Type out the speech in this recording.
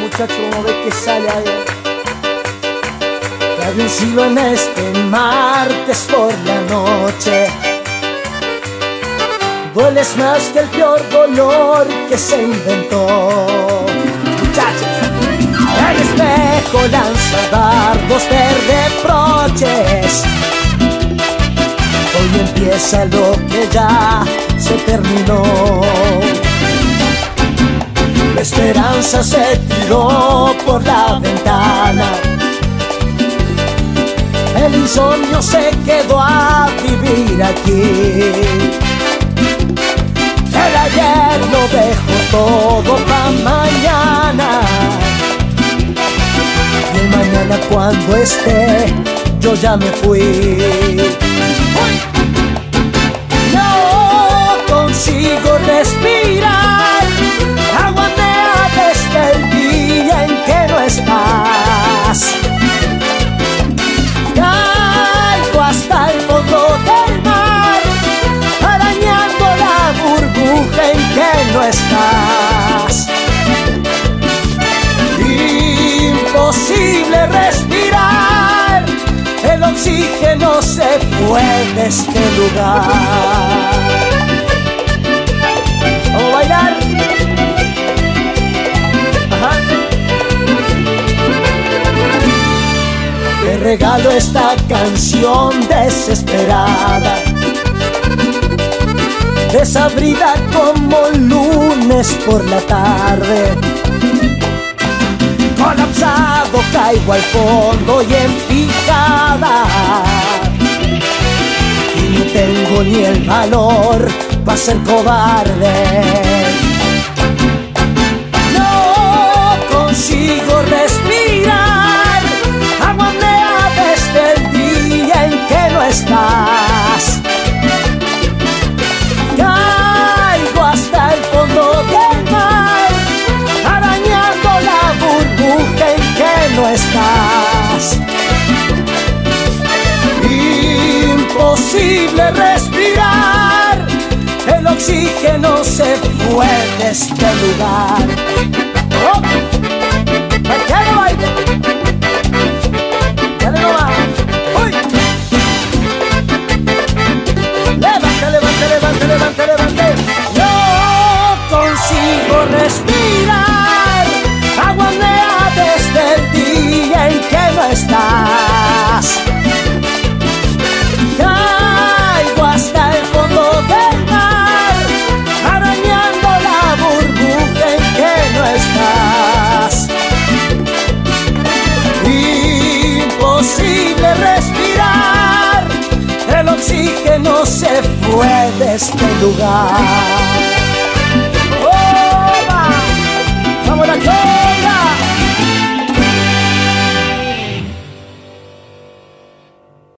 muchacho, como ve que sale ahí. Hay un en este martes por la noche. Dueles más que el peor dolor que se inventó. Muchachos, el espejo lanza dardos de reproches. Hoy empieza lo que ya se terminó. Esperanza se tiró por la ventana. El insomnio se quedó a vivir aquí. El ayer lo dejo todo para mañana. Y mañana cuando esté, yo ya me fui. Oxígeno se fue de este lugar. Vamos a bailar. Ajá. Te regalo esta canción desesperada, desabrida como lunes por la tarde. Colapsado caigo al fondo y en valor para ser cobarde. No consigo respirar. El oxígeno se fue de este lugar. Oh. Fue de este lugar.